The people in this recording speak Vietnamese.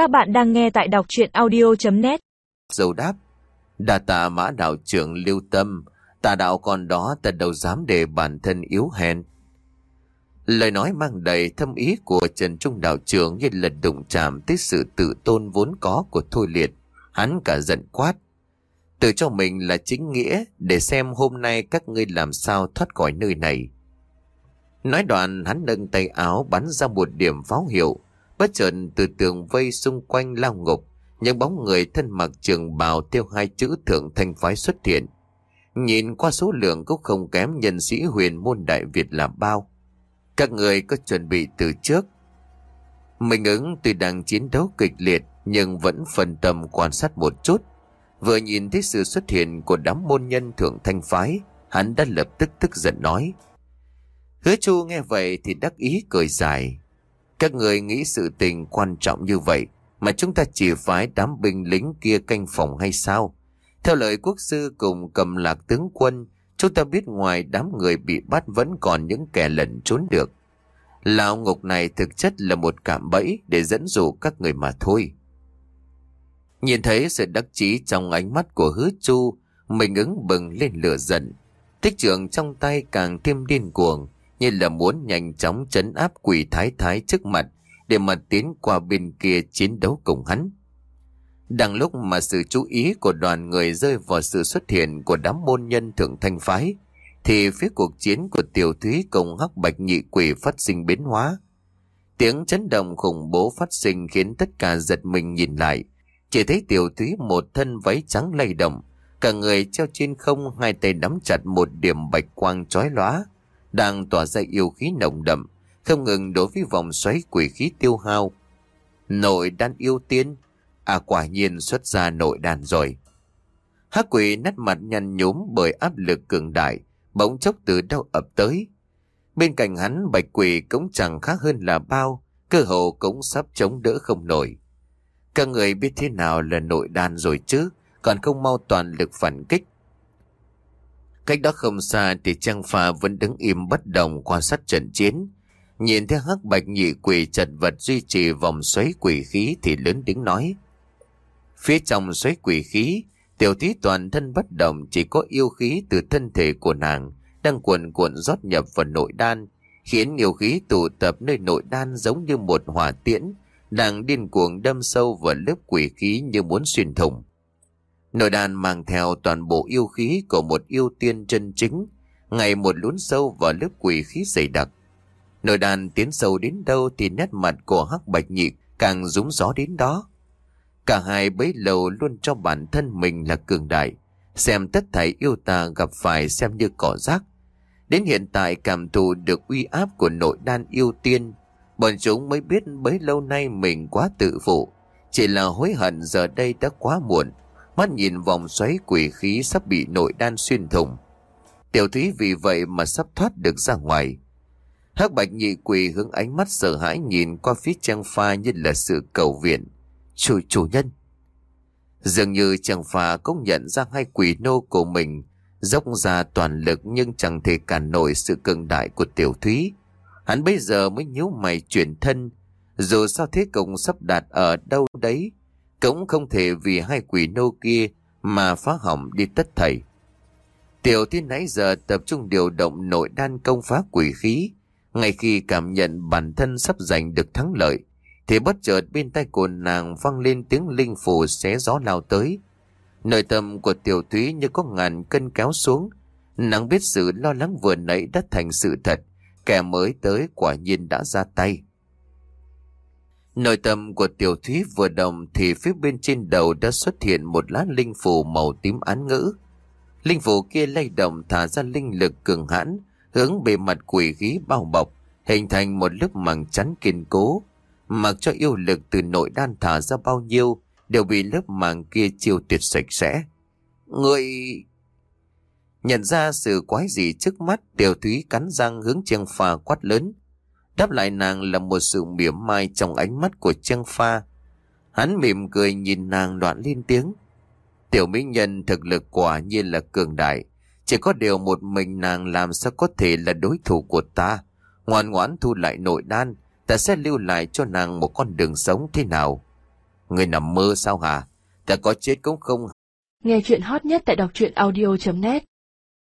Các bạn đang nghe tại đọc chuyện audio.net Dầu đáp Đà tạ mã đạo trưởng lưu tâm, Tà đạo còn đó ta đâu dám để bản thân yếu hèn Lời nói mang đầy thâm ý của Trần Trung đạo trưởng như lần đụng chạm tới sự tự tôn vốn có của Thôi Liệt. Hắn cả giận quát. Tự cho mình là chính nghĩa, để xem hôm nay các ngươi làm sao thoát khỏi nơi này. Nói đoạn, hắn nâng tay áo bắn ra một điểm pháo hiệu. Bất chợt từ tường vây xung quanh lao ngục, những bóng người thân mặc trường bào theo hai chữ thượng thanh phái xuất hiện. Nhìn qua số lượng cũng không kém nhân sĩ huyền môn đại Việt là bao. Các người có chuẩn bị từ trước. Mình ứng tuy đang chiến đấu kịch liệt nhưng vẫn phần tâm quan sát một chút. Vừa nhìn thấy sự xuất hiện của đám môn nhân thượng thanh phái, hắn đã lập tức tức giận nói. Hứa chu nghe vậy thì đắc ý cười dài. Các người nghĩ sự tình quan trọng như vậy mà chúng ta chỉ phái đám binh lính kia canh phòng hay sao? Theo lời quốc sư cùng cầm lạc tướng quân, chúng ta biết ngoài đám người bị bắt vẫn còn những kẻ lẩn trốn được. Lão ngục này thực chất là một cạm bẫy để dẫn dụ các người mà thôi. Nhìn thấy sự đắc chí trong ánh mắt của hứa chu, mình ứng bừng lên lửa giận. Tích trưởng trong tay càng thêm điên cuồng, như là muốn nhanh chóng chấn áp quỷ thái thái trước mặt để mà tiến qua bên kia chiến đấu cùng hắn. Đang lúc mà sự chú ý của đoàn người rơi vào sự xuất hiện của đám môn nhân thượng thanh phái, thì phía cuộc chiến của tiểu thúy cùng hắc bạch nhị quỷ phát sinh biến hóa. Tiếng chấn động khủng bố phát sinh khiến tất cả giật mình nhìn lại. Chỉ thấy tiểu thúy một thân váy trắng lay động, cả người treo trên không hai tay nắm chặt một điểm bạch quang chói lóa, đang tỏa ra yêu khí nồng đậm, không ngừng đối với vòng xoáy quỷ khí tiêu hao. Nội đan yêu tiên, à quả nhiên xuất ra nội đan rồi. Hắc quỷ nét mặt nhăn nhúm bởi áp lực cường đại, bỗng chốc từ đâu ập tới. Bên cạnh hắn bạch quỷ cũng chẳng khác hơn là bao, cơ hồ cũng sắp chống đỡ không nổi. Các người biết thế nào là nội đan rồi chứ, còn không mau toàn lực phản kích. Cách đó không xa thì Trang phà vẫn đứng im bất động quan sát trận chiến. Nhìn thấy hắc bạch nhị quỷ chật vật duy trì vòng xoáy quỷ khí thì lớn tiếng nói. Phía trong xoáy quỷ khí, tiểu thí toàn thân bất động chỉ có yêu khí từ thân thể của nàng đang cuộn cuộn rót nhập vào nội đan, khiến yêu khí tụ tập nơi nội đan giống như một hỏa tiễn, đang điên cuồng đâm sâu vào lớp quỷ khí như muốn xuyên thủng. Nội đàn mang theo toàn bộ yêu khí của một yêu tiên chân chính, ngày một lún sâu vào lớp quỷ khí dày đặc. Nội đàn tiến sâu đến đâu thì nét mặt của hắc bạch nhị càng rúng gió đến đó. Cả hai bấy lâu luôn cho bản thân mình là cường đại, xem tất thảy yêu tà gặp phải xem như cỏ rác. Đến hiện tại cảm thụ được uy áp của nội đan yêu tiên, bọn chúng mới biết bấy lâu nay mình quá tự phụ, chỉ là hối hận giờ đây đã quá muộn mắt nhìn vòng xoáy quỷ khí sắp bị nội đan xuyên thủng. Tiểu thúy vì vậy mà sắp thoát được ra ngoài. Hắc bạch nhị quỷ hướng ánh mắt sợ hãi nhìn qua phía trang pha như là sự cầu viện. Chủ chủ nhân. Dường như trang pha cũng nhận ra hai quỷ nô của mình dốc ra toàn lực nhưng chẳng thể cản nổi sự cường đại của tiểu thúy. Hắn bây giờ mới nhíu mày chuyển thân, dù sao thế cục sắp đạt ở đâu đấy cũng không thể vì hai quỷ nô kia mà phá hỏng đi tất thảy. Tiểu thiên nãy giờ tập trung điều động nội đan công phá quỷ khí. Ngay khi cảm nhận bản thân sắp giành được thắng lợi, thì bất chợt bên tay của nàng vang lên tiếng linh phù xé gió lao tới. Nội tâm của tiểu thúy như có ngàn cân kéo xuống. Nàng biết sự lo lắng vừa nãy đã thành sự thật, kẻ mới tới quả nhiên đã ra tay. Nội tâm của tiểu thúy vừa đồng thì phía bên trên đầu đã xuất hiện một lá linh phù màu tím án ngữ. Linh phù kia lay động thả ra linh lực cường hãn, hướng bề mặt quỷ khí bao bọc, hình thành một lớp màng chắn kiên cố. Mặc cho yêu lực từ nội đan thả ra bao nhiêu, đều bị lớp màng kia chiêu tuyệt sạch sẽ. Người... Nhận ra sự quái gì trước mắt, tiểu thúy cắn răng hướng chiêng phà quát lớn. Đáp lại nàng là một sự mỉa mai trong ánh mắt của Trang Pha. Hắn mỉm cười nhìn nàng đoạn lên tiếng. Tiểu mỹ nhân thực lực quả nhiên là cường đại. Chỉ có điều một mình nàng làm sao có thể là đối thủ của ta. Ngoan ngoãn thu lại nội đan, ta sẽ lưu lại cho nàng một con đường sống thế nào. Người nằm mơ sao hả? Ta có chết cũng không Nghe chuyện hot nhất tại đọc truyện audio.net